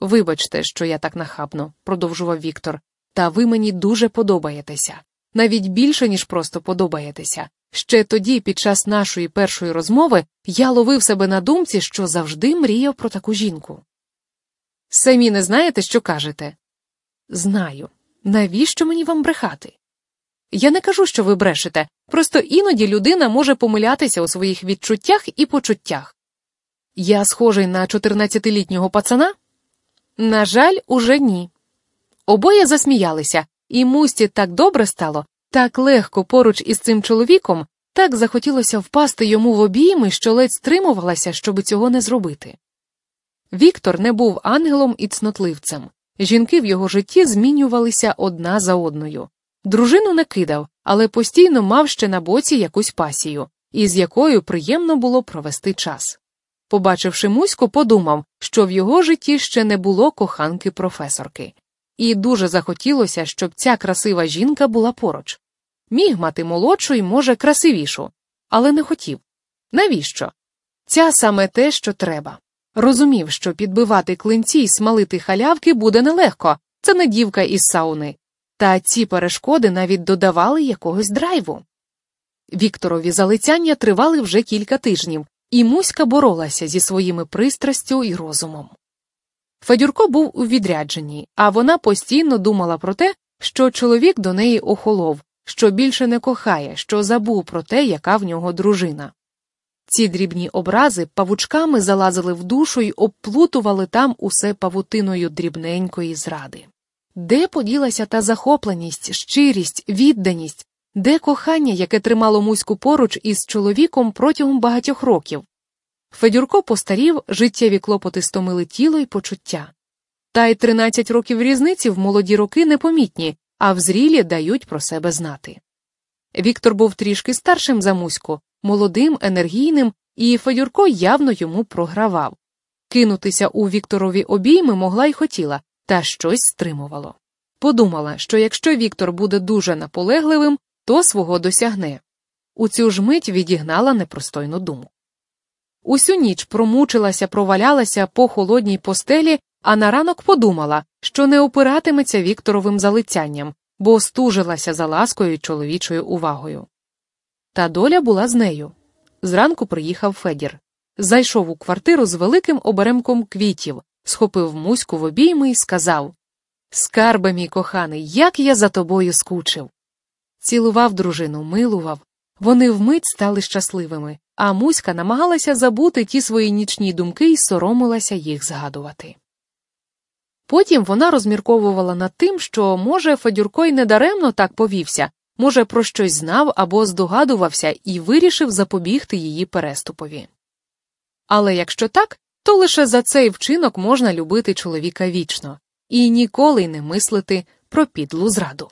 Вибачте, що я так нахабно, продовжував Віктор, та ви мені дуже подобаєтеся, навіть більше, ніж просто подобаєтеся. Ще тоді, під час нашої першої розмови, я ловив себе на думці, що завжди мріяв про таку жінку. Самі не знаєте, що кажете? Знаю. Навіщо мені вам брехати? Я не кажу, що ви брешете, просто іноді людина може помилятися у своїх відчуттях і почуттях. Я схожий на 14-літнього пацана? На жаль, уже ні. Обоє засміялися, і мусті так добре стало, так легко поруч із цим чоловіком, так захотілося впасти йому в обійми, що ледь стримувалася, щоб цього не зробити. Віктор не був ангелом і цнотливцем. Жінки в його житті змінювалися одна за одною. Дружину не кидав, але постійно мав ще на боці якусь пасію, із якою приємно було провести час. Побачивши Муську, подумав, що в його житті ще не було коханки професорки, і дуже захотілося, щоб ця красива жінка була поруч. Міг мати молодшу і, може, красивішу, але не хотів. Навіщо? Ця саме те, що треба. Розумів, що підбивати клинці й смалити халявки буде нелегко, це не дівка із сауни, та ці перешкоди навіть додавали якогось драйву. Вікторові залицяння тривали вже кілька тижнів, і Муська боролася зі своїми пристрастю і розумом. Федюрко був у відрядженні, а вона постійно думала про те, що чоловік до неї охолов, що більше не кохає, що забув про те, яка в нього дружина. Ці дрібні образи павучками залазили в душу й обплутували там усе павутиною дрібненької зради. Де поділася та захопленість, щирість, відданість, де кохання, яке тримало муську поруч із чоловіком протягом багатьох років? Федюрко постарів, життєві клопоти стомили тіло й почуття. Та й тринадцять років різниці в молоді роки непомітні, а в зрілі дають про себе знати. Віктор був трішки старшим за Муську, молодим, енергійним, і Федюрко явно йому програвав. Кинутися у Вікторові обійми могла й хотіла, та щось стримувало. Подумала, що якщо Віктор буде дуже наполегливим, то свого досягне. У цю ж мить відігнала непростойну думку. Усю ніч промучилася, провалялася по холодній постелі, а на ранок подумала, що не опиратиметься Вікторовим залицянням, бо стужилася за ласкою й чоловічою увагою. Та доля була з нею. Зранку приїхав Федір. Зайшов у квартиру з великим оберемком квітів, схопив муську в обійми і сказав Скарбе, мій коханий, як я за тобою скучив. Цілував дружину, милував. Вони вмить стали щасливими, а Муська намагалася забути ті свої нічні думки і соромилася їх згадувати. Потім вона розмірковувала над тим, що, може, Федюрко й недаремно так повівся, може, про щось знав або здогадувався і вирішив запобігти її переступові. Але якщо так, то лише за цей вчинок можна любити чоловіка вічно і ніколи не мислити про підлу зраду.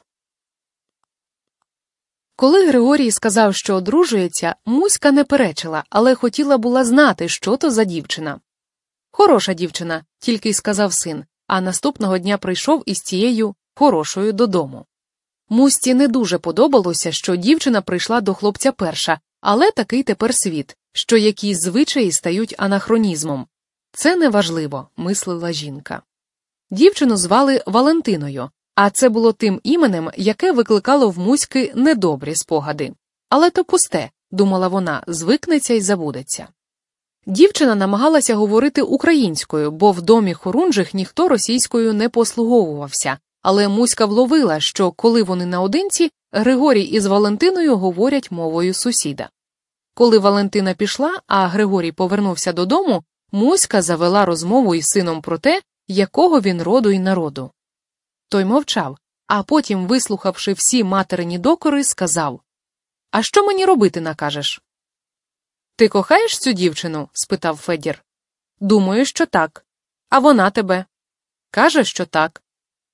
Коли Григорій сказав, що одружується, Муська не перечила, але хотіла була знати, що то за дівчина. Хороша дівчина, тільки й сказав син, а наступного дня прийшов із цією хорошою додому. Мусті не дуже подобалося, що дівчина прийшла до хлопця перша, але такий тепер світ, що якісь звичаї стають анахронізмом. Це неважливо, мислила жінка. Дівчину звали Валентиною, а це було тим іменем, яке викликало в Муськи недобрі спогади. Але то пусте, думала вона, звикнеться і забудеться. Дівчина намагалася говорити українською, бо в домі хорунжих ніхто російською не послуговувався, але Муська вловила, що коли вони наодинці, Григорій із Валентиною говорять мовою сусіда. Коли Валентина пішла, а Григорій повернувся додому, Муська завела розмову із сином про те, якого він роду і народу. Той мовчав, а потім, вислухавши всі материні докори, сказав А що мені робити накажеш? Ти кохаєш цю дівчину? спитав Федір. Думаю, що так. А вона тебе. Каже, що так.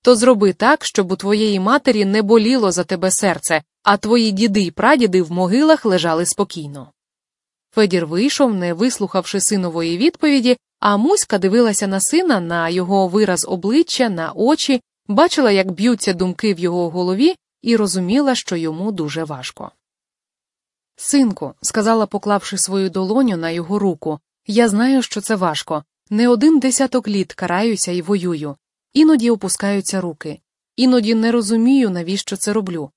То зроби так, щоб у твоєї матері не боліло за тебе серце, а твої діди й прадіди в могилах лежали спокійно. Федір вийшов, не вислухавши синової відповіді, а Муська дивилася на сина, на його вираз обличчя, на очі, бачила, як б'ються думки в його голові, і розуміла, що йому дуже важко. Синку, сказала, поклавши свою долоню на його руку, я знаю, що це важко. Не один десяток літ караюся і воюю, іноді опускаються руки, іноді не розумію, навіщо це роблю,